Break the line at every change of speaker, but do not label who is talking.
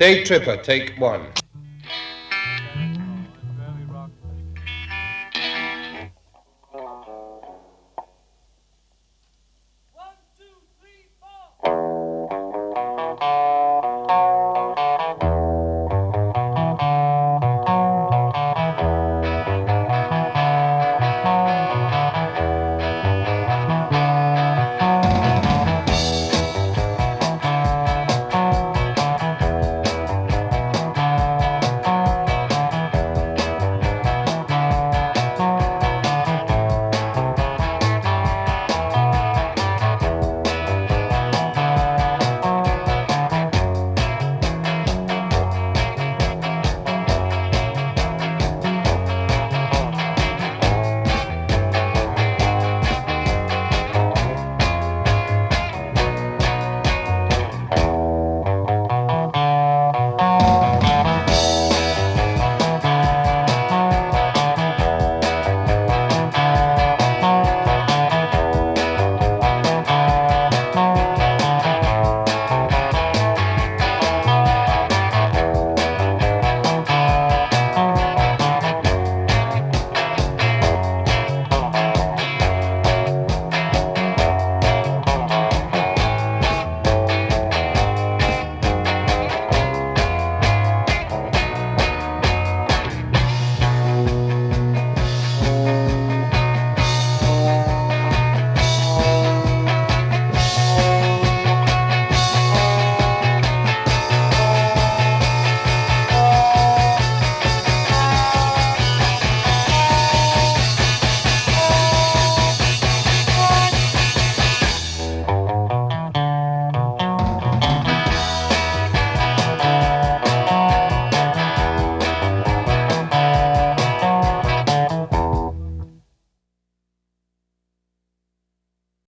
Day Tripper, take one.